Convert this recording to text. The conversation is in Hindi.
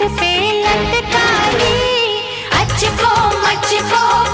पे लटकाई। अचको मचको